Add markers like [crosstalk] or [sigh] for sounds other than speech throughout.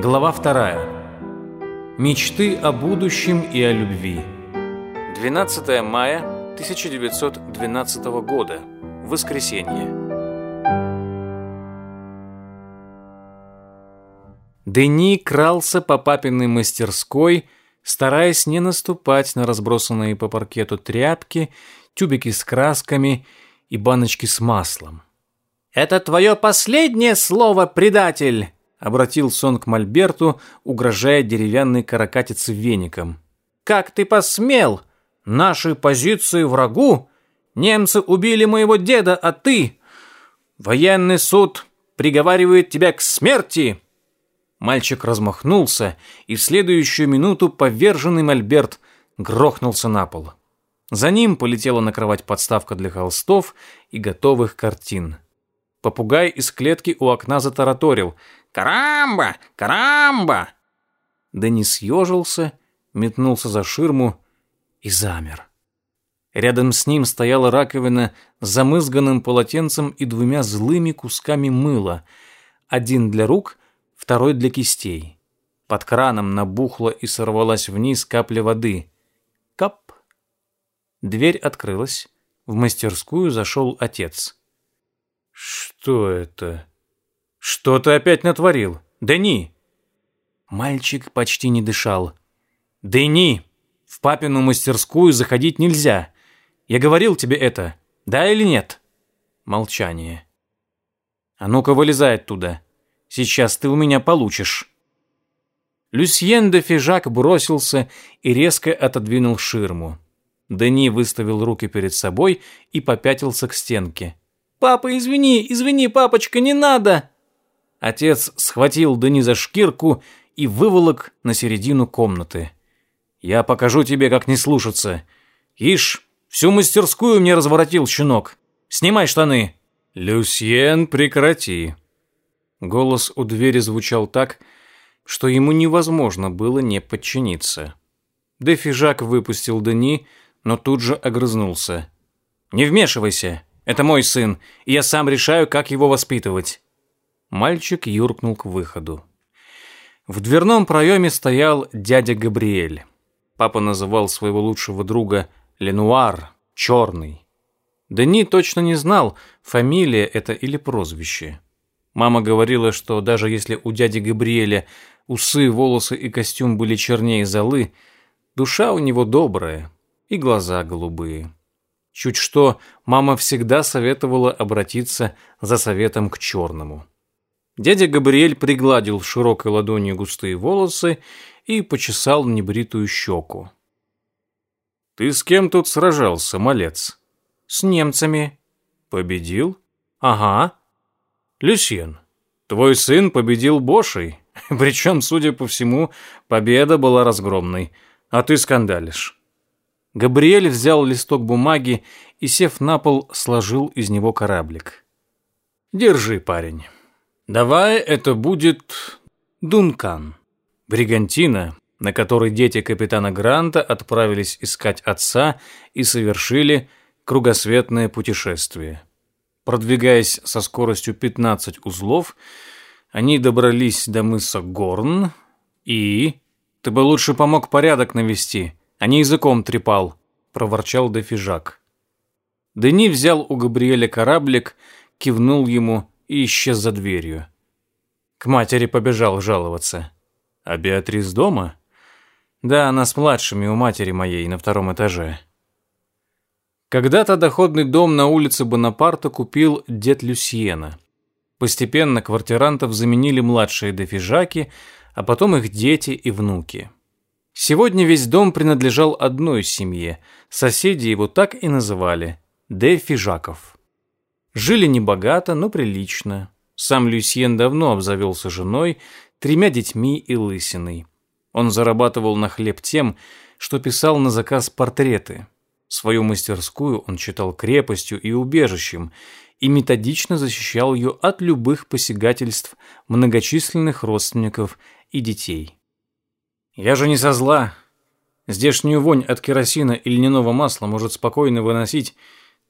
Глава 2. Мечты о будущем и о любви. 12 мая 1912 года. Воскресенье. Дени крался по папиной мастерской, стараясь не наступать на разбросанные по паркету тряпки, тюбики с красками и баночки с маслом. «Это твое последнее слово, предатель!» Обратил сон к Мольберту, угрожая деревянной каракатице веником. «Как ты посмел? Наши позиции врагу? Немцы убили моего деда, а ты? Военный суд приговаривает тебя к смерти!» Мальчик размахнулся, и в следующую минуту поверженный Мольберт грохнулся на пол. За ним полетела на кровать подставка для холстов и готовых картин. Попугай из клетки у окна затараторил – «Карамба! Карамба!» Денис съежился, метнулся за ширму и замер. Рядом с ним стояла раковина с замызганным полотенцем и двумя злыми кусками мыла, один для рук, второй для кистей. Под краном набухла и сорвалась вниз капля воды. Кап! Дверь открылась. В мастерскую зашел отец. «Что это?» «Что ты опять натворил? Дени!» Мальчик почти не дышал. «Дени! В папину мастерскую заходить нельзя. Я говорил тебе это, да или нет?» Молчание. «А ну-ка, вылезай оттуда. Сейчас ты у меня получишь». Люсьен де Фижак бросился и резко отодвинул ширму. Дени выставил руки перед собой и попятился к стенке. «Папа, извини, извини, папочка, не надо!» Отец схватил Дани за шкирку и выволок на середину комнаты. «Я покажу тебе, как не слушаться. Ишь, всю мастерскую мне разворотил щенок. Снимай штаны!» «Люсьен, прекрати!» Голос у двери звучал так, что ему невозможно было не подчиниться. Дефижак выпустил Дани, но тут же огрызнулся. «Не вмешивайся! Это мой сын, и я сам решаю, как его воспитывать!» Мальчик юркнул к выходу. В дверном проеме стоял дядя Габриэль. Папа называл своего лучшего друга Ленуар, черный. Дени точно не знал, фамилия это или прозвище. Мама говорила, что даже если у дяди Габриэля усы, волосы и костюм были чернее золы, душа у него добрая и глаза голубые. Чуть что, мама всегда советовала обратиться за советом к черному. Дядя Габриэль пригладил широкой ладонью густые волосы и почесал небритую щеку. «Ты с кем тут сражался, малец?» «С немцами». «Победил?» «Ага». «Люсьен, твой сын победил Бошей, [laughs] причем, судя по всему, победа была разгромной, а ты скандалишь». Габриэль взял листок бумаги и, сев на пол, сложил из него кораблик. «Держи, парень». Давай это будет Дункан. Бригантина, на которой дети капитана Гранта отправились искать отца и совершили кругосветное путешествие. Продвигаясь со скоростью 15 узлов, они добрались до мыса Горн и... «Ты бы лучше помог порядок навести, а не языком трепал», — проворчал Дефижак. Дени взял у Габриэля кораблик, кивнул ему — и исчез за дверью. К матери побежал жаловаться. «А Беатрис дома?» «Да, она с младшими у матери моей на втором этаже». Когда-то доходный дом на улице Бонапарта купил дед Люсьена. Постепенно квартирантов заменили младшие дофижаки, а потом их дети и внуки. Сегодня весь дом принадлежал одной семье, соседи его так и называли – дефижаков. Жили небогато, но прилично. Сам Люсьен давно обзавелся женой, тремя детьми и лысиной. Он зарабатывал на хлеб тем, что писал на заказ портреты. Свою мастерскую он считал крепостью и убежищем и методично защищал ее от любых посягательств многочисленных родственников и детей. «Я же не со зла. Здешнюю вонь от керосина и льняного масла может спокойно выносить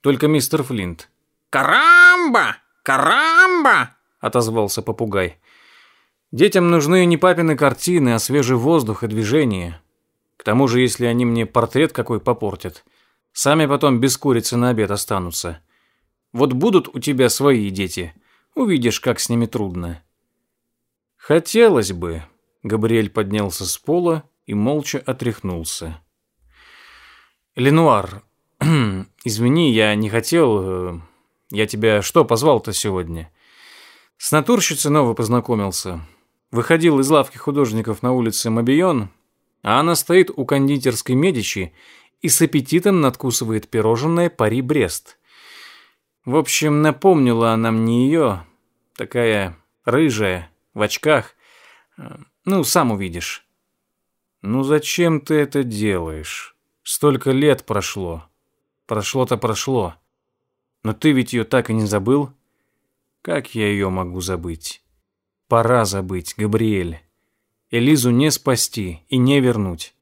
только мистер Флинт», «Карамба! Карамба!» — отозвался попугай. «Детям нужны не папины картины, а свежий воздух и движение. К тому же, если они мне портрет какой попортят, сами потом без курицы на обед останутся. Вот будут у тебя свои дети, увидишь, как с ними трудно». «Хотелось бы», — Габриэль поднялся с пола и молча отряхнулся. «Ленуар, [clears throat] извини, я не хотел...» э, я тебя что позвал-то сегодня? С натурщицей новой познакомился. Выходил из лавки художников на улице Мобион, а она стоит у кондитерской Медичи и с аппетитом надкусывает пирожное Пари Брест. В общем, напомнила она мне ее, такая рыжая, в очках. Ну, сам увидишь. Ну зачем ты это делаешь? Столько лет прошло. Прошло-то прошло. -то прошло. Но ты ведь ее так и не забыл? Как я ее могу забыть? Пора забыть, Габриэль. Элизу не спасти и не вернуть.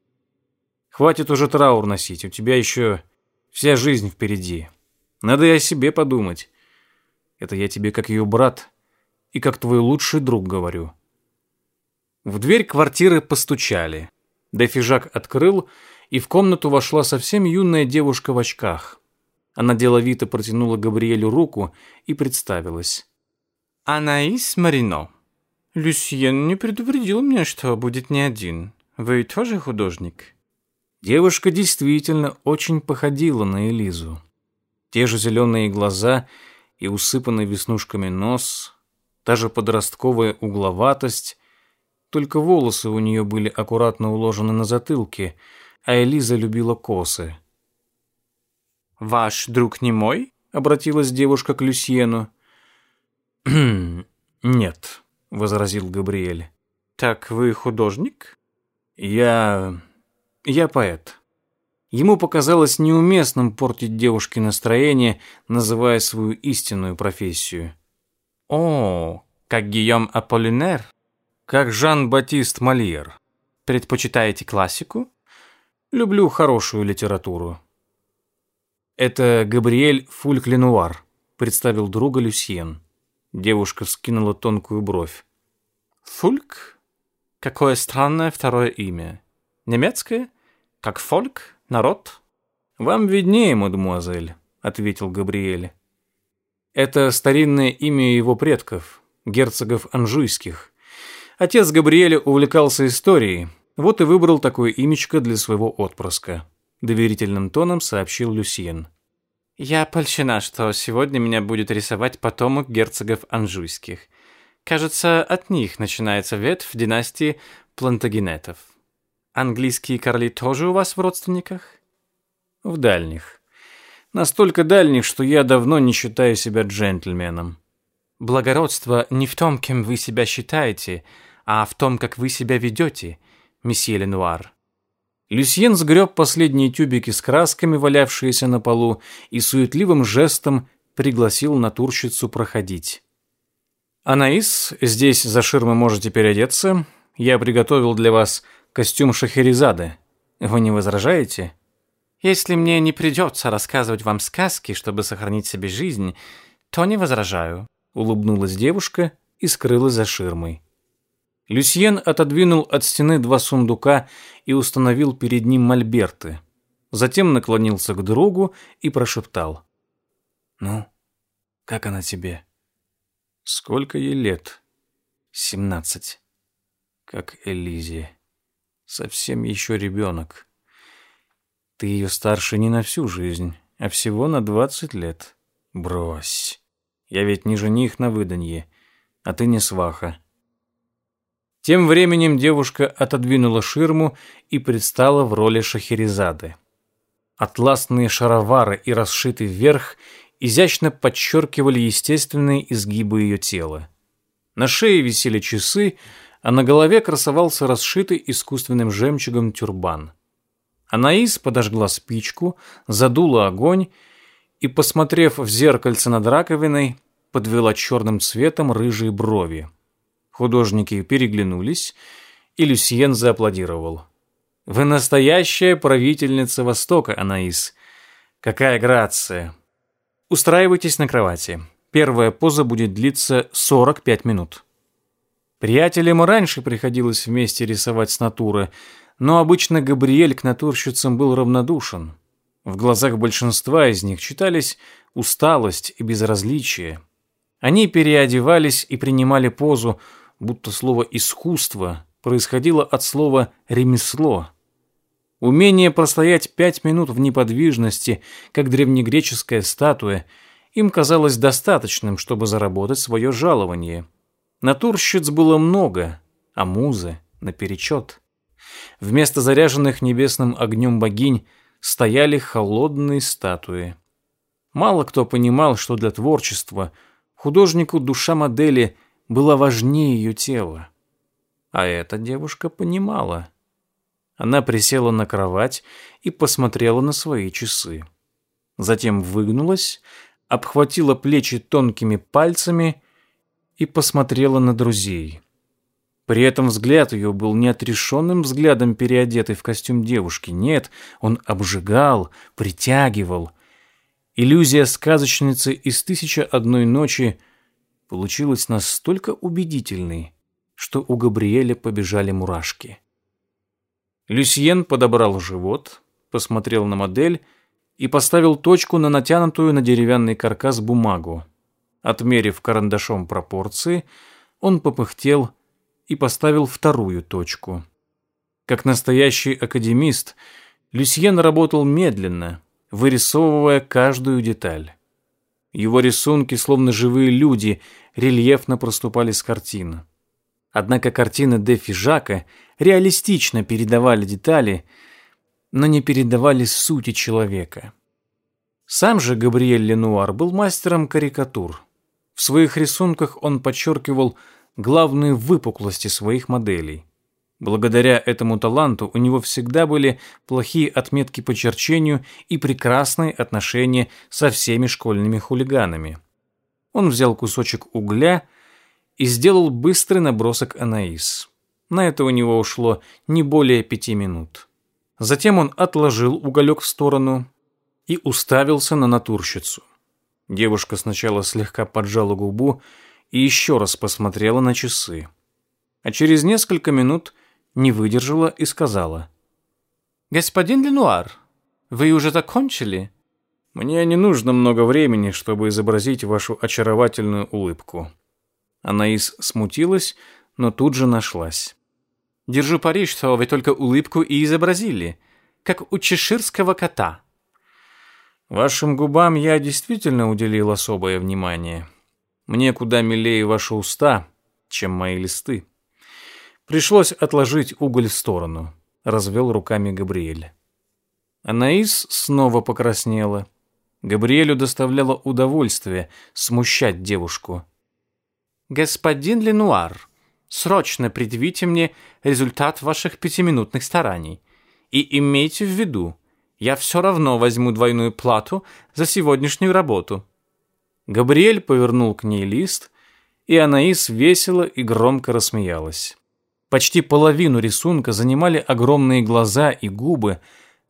Хватит уже траур носить, у тебя еще вся жизнь впереди. Надо и о себе подумать. Это я тебе как ее брат и как твой лучший друг говорю. В дверь квартиры постучали. Дефижак открыл, и в комнату вошла совсем юная девушка в очках. Она деловито протянула Габриэлю руку и представилась. «Анаис Марино. Люсьен не предупредил меня, что будет не один. Вы тоже художник?» Девушка действительно очень походила на Элизу. Те же зеленые глаза и усыпанный веснушками нос, та же подростковая угловатость, только волосы у нее были аккуратно уложены на затылке, а Элиза любила косы. «Ваш друг не мой?» — обратилась девушка к Люсьену. [clears throat] «Нет», — возразил Габриэль. «Так вы художник?» «Я... я поэт». Ему показалось неуместным портить девушке настроение, называя свою истинную профессию. «О, как Гийом Аполлинер?» «Как Жан-Батист Мольер». «Предпочитаете классику?» «Люблю хорошую литературу». «Это Габриэль Фульклинуар, — представил друга Люсьен. Девушка вскинула тонкую бровь. «Фульк? Какое странное второе имя. Немецкое? Как фольк? Народ?» «Вам виднее, мадемуазель», — ответил Габриэль. «Это старинное имя его предков, герцогов Анжуйских. Отец Габриэля увлекался историей, вот и выбрал такое имечко для своего отпрыска» доверительным тоном сообщил Люсиен. «Я польщена, что сегодня меня будет рисовать потомок герцогов Анжуйских. Кажется, от них начинается ветвь династии Плантагенетов. Английские короли тоже у вас в родственниках?» «В дальних. Настолько дальних, что я давно не считаю себя джентльменом». «Благородство не в том, кем вы себя считаете, а в том, как вы себя ведете, месье Ленуар», Люсьен сгреб последние тюбики с красками, валявшиеся на полу, и суетливым жестом пригласил натурщицу проходить. «Анаис, здесь за ширмы можете переодеться. Я приготовил для вас костюм Шахерезады. Вы не возражаете?» «Если мне не придется рассказывать вам сказки, чтобы сохранить себе жизнь, то не возражаю», — улыбнулась девушка и скрылась за ширмой. Люсьен отодвинул от стены два сундука и установил перед ним мольберты. Затем наклонился к другу и прошептал. «Ну, как она тебе?» «Сколько ей лет?» «Семнадцать». «Как Элизе. Совсем еще ребенок. Ты ее старше не на всю жизнь, а всего на двадцать лет. Брось. Я ведь не жених на выданье, а ты не сваха». Тем временем девушка отодвинула ширму и предстала в роли Шахерезады. Атласные шаровары и расшитый вверх изящно подчеркивали естественные изгибы ее тела. На шее висели часы, а на голове красовался расшитый искусственным жемчугом тюрбан. Анаис подожгла спичку, задула огонь и, посмотрев в зеркальце над раковиной, подвела черным цветом рыжие брови. Художники переглянулись, и Люсьен зааплодировал. «Вы настоящая правительница Востока, Анаис. Какая грация!» «Устраивайтесь на кровати. Первая поза будет длиться 45 минут». Приятелям раньше приходилось вместе рисовать с натуры, но обычно Габриэль к натурщицам был равнодушен. В глазах большинства из них читались усталость и безразличие. Они переодевались и принимали позу, будто слово «искусство» происходило от слова «ремесло». Умение простоять пять минут в неподвижности, как древнегреческая статуя, им казалось достаточным, чтобы заработать свое жалование. Натурщиц было много, а музы наперечет. Вместо заряженных небесным огнем богинь стояли холодные статуи. Мало кто понимал, что для творчества художнику душа модели – было важнее ее тела. А эта девушка понимала. Она присела на кровать и посмотрела на свои часы. Затем выгнулась, обхватила плечи тонкими пальцами и посмотрела на друзей. При этом взгляд ее был не отрешенным взглядом переодетой в костюм девушки. Нет, он обжигал, притягивал. Иллюзия сказочницы из «Тысяча одной ночи» получилось настолько убедительной, что у Габриэля побежали мурашки. Люсьен подобрал живот, посмотрел на модель и поставил точку на натянутую на деревянный каркас бумагу. Отмерив карандашом пропорции, он попыхтел и поставил вторую точку. Как настоящий академист, Люсьен работал медленно, вырисовывая каждую деталь. Его рисунки, словно живые люди, рельефно проступали с картины. Однако картины Дефи Жака реалистично передавали детали, но не передавали сути человека. Сам же Габриэль Ленуар был мастером карикатур. В своих рисунках он подчеркивал главные выпуклости своих моделей – Благодаря этому таланту у него всегда были плохие отметки по черчению и прекрасные отношения со всеми школьными хулиганами. Он взял кусочек угля и сделал быстрый набросок Анаис. На это у него ушло не более пяти минут. Затем он отложил уголек в сторону и уставился на натурщицу. Девушка сначала слегка поджала губу и еще раз посмотрела на часы. А через несколько минут не выдержала и сказала. «Господин Ленуар, вы уже закончили?» «Мне не нужно много времени, чтобы изобразить вашу очаровательную улыбку». Анаис смутилась, но тут же нашлась. «Держу пари, что вы только улыбку и изобразили, как у чеширского кота». «Вашим губам я действительно уделил особое внимание. Мне куда милее ваши уста, чем мои листы». Пришлось отложить уголь в сторону, развел руками Габриэль. Анаис снова покраснела. Габриэлю доставляло удовольствие смущать девушку. «Господин Ленуар, срочно предъявите мне результат ваших пятиминутных стараний. И имейте в виду, я все равно возьму двойную плату за сегодняшнюю работу». Габриэль повернул к ней лист, и Анаис весело и громко рассмеялась. Почти половину рисунка занимали огромные глаза и губы,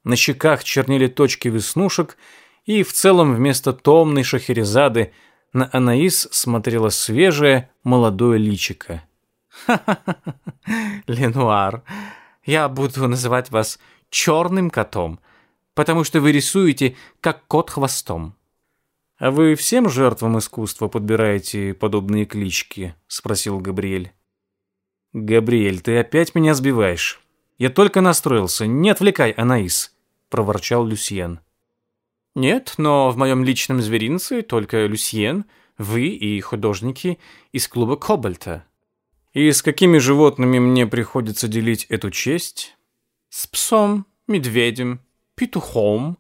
на щеках чернели точки веснушек, и в целом вместо томной шахерезады на Анаис смотрела свежее молодое личико. «Ха-ха-ха, [laughs] Ленуар, я буду называть вас черным котом, потому что вы рисуете, как кот хвостом». «А вы всем жертвам искусства подбираете подобные клички?» — спросил Габриэль. «Габриэль, ты опять меня сбиваешь. Я только настроился. Не отвлекай, Анаис», — проворчал Люсьен. «Нет, но в моем личном зверинце только Люсьен, вы и художники из клуба Кобальта». «И с какими животными мне приходится делить эту честь?» «С псом, медведем, петухом,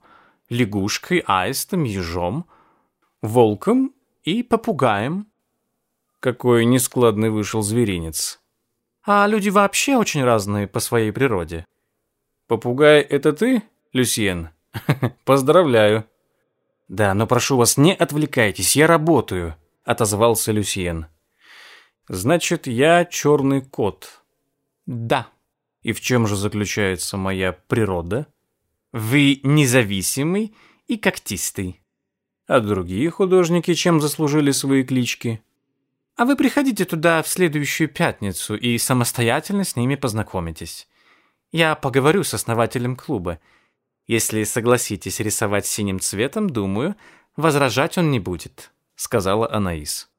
лягушкой, аистом, ежом, волком и попугаем». Какой нескладный вышел зверинец. А люди вообще очень разные по своей природе. Попугай, это ты, Люсиен? [laughs] Поздравляю. Да, но прошу вас, не отвлекайтесь, я работаю, отозвался Люсиен. Значит, я черный кот. Да. И в чем же заключается моя природа? Вы независимый и когтистый. А другие художники чем заслужили свои клички? А вы приходите туда в следующую пятницу и самостоятельно с ними познакомитесь. Я поговорю с основателем клуба. Если согласитесь рисовать синим цветом, думаю, возражать он не будет», — сказала Анаис.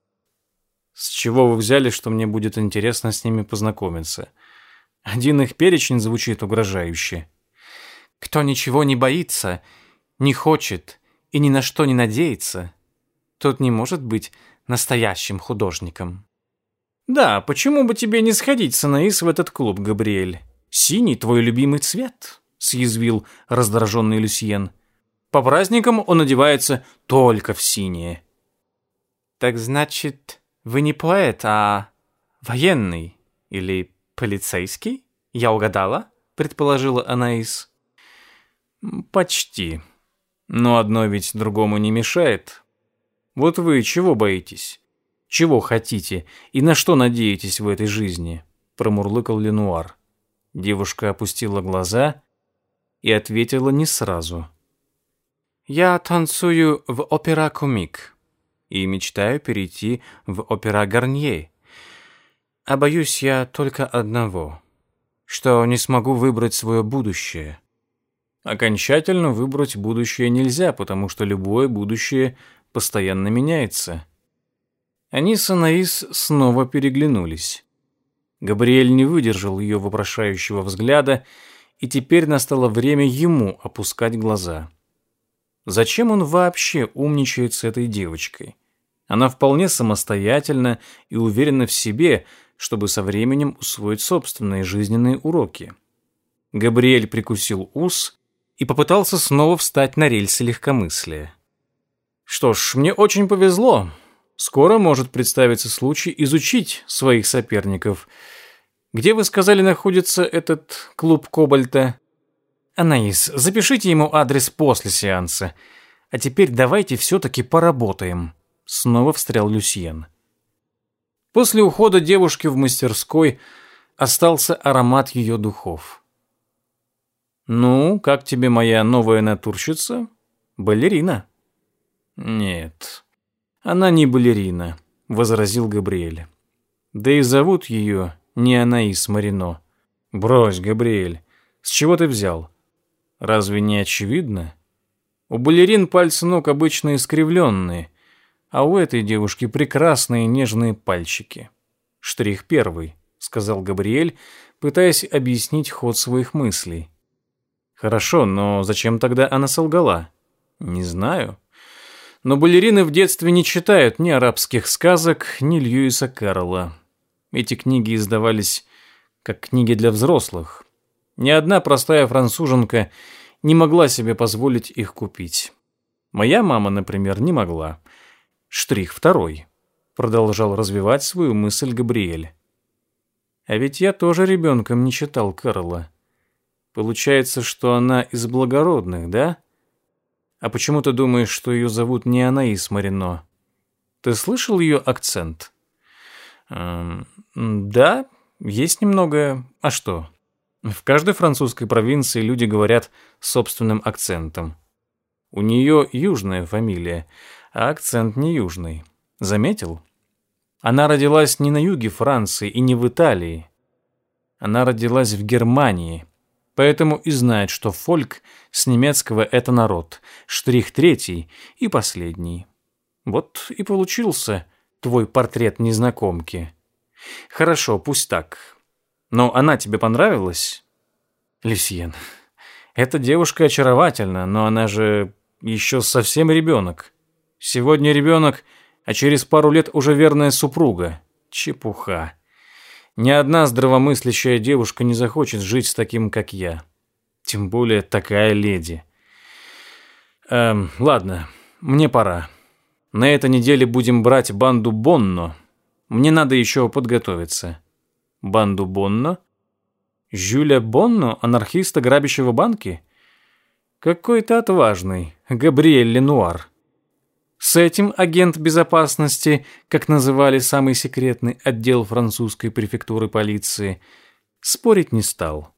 «С чего вы взяли, что мне будет интересно с ними познакомиться? Один их перечень звучит угрожающе». «Кто ничего не боится, не хочет и ни на что не надеется, тот не может быть настоящим художником. Да, почему бы тебе не сходить с Анаис в этот клуб, Габриэль? Синий твой любимый цвет, съязвил раздраженный Люсьен. По праздникам он одевается только в синее. Так значит, вы не поэт, а военный или полицейский? Я угадала, предположила Анаис. Почти. Но одно ведь другому не мешает. Вот вы чего боитесь? Чего хотите и на что надеетесь в этой жизни? Промурлыкал Ленуар. Девушка опустила глаза и ответила не сразу. Я танцую в опера комик и мечтаю перейти в опера Гарнье. А боюсь я только одного, что не смогу выбрать свое будущее. Окончательно выбрать будущее нельзя, потому что любое будущее постоянно меняется. Они с Анаис снова переглянулись. Габриэль не выдержал ее вопрошающего взгляда, и теперь настало время ему опускать глаза. Зачем он вообще умничает с этой девочкой? Она вполне самостоятельна и уверена в себе, чтобы со временем усвоить собственные жизненные уроки. Габриэль прикусил ус и попытался снова встать на рельсы легкомыслия. Что ж, мне очень повезло. Скоро может представиться случай изучить своих соперников. Где, вы сказали, находится этот клуб Кобальта? Анаис, запишите ему адрес после сеанса. А теперь давайте все-таки поработаем. Снова встрял Люсьен. После ухода девушки в мастерской остался аромат ее духов. «Ну, как тебе моя новая натурщица?» «Балерина», нет, она не балерина, возразил Габриэль. Да и зовут ее не Анаис Марино. Брось, Габриэль, с чего ты взял? Разве не очевидно? У балерин пальцы ног обычно искривленные, а у этой девушки прекрасные нежные пальчики. Штрих первый, сказал Габриэль, пытаясь объяснить ход своих мыслей. Хорошо, но зачем тогда она солгала? Не знаю. Но балерины в детстве не читают ни арабских сказок, ни Льюиса Кэрролла. Эти книги издавались как книги для взрослых. Ни одна простая француженка не могла себе позволить их купить. Моя мама, например, не могла. Штрих второй. Продолжал развивать свою мысль Габриэль. А ведь я тоже ребенком не читал Кэрролла. Получается, что она из благородных, да? А почему ты думаешь, что ее зовут не Анаис Марино? Ты слышал ее акцент? Эм, да, есть немного. А что? В каждой французской провинции люди говорят собственным акцентом. У нее южная фамилия, а акцент не южный. Заметил? Она родилась не на юге Франции и не в Италии. Она родилась в Германии – поэтому и знает, что фольк с немецкого — это народ, штрих третий и последний. Вот и получился твой портрет незнакомки. Хорошо, пусть так. Но она тебе понравилась? Люсьен, эта девушка очаровательна, но она же еще совсем ребенок. Сегодня ребенок, а через пару лет уже верная супруга. Чепуха. Ни одна здравомыслящая девушка не захочет жить с таким, как я. Тем более такая леди. Эм, ладно, мне пора. На этой неделе будем брать банду Бонно. Мне надо еще подготовиться. Банду Бонно? Жюля Бонно, анархиста, грабящего банки? Какой-то отважный. Габриэль Ленуар. С этим агент безопасности, как называли самый секретный отдел французской префектуры полиции, спорить не стал.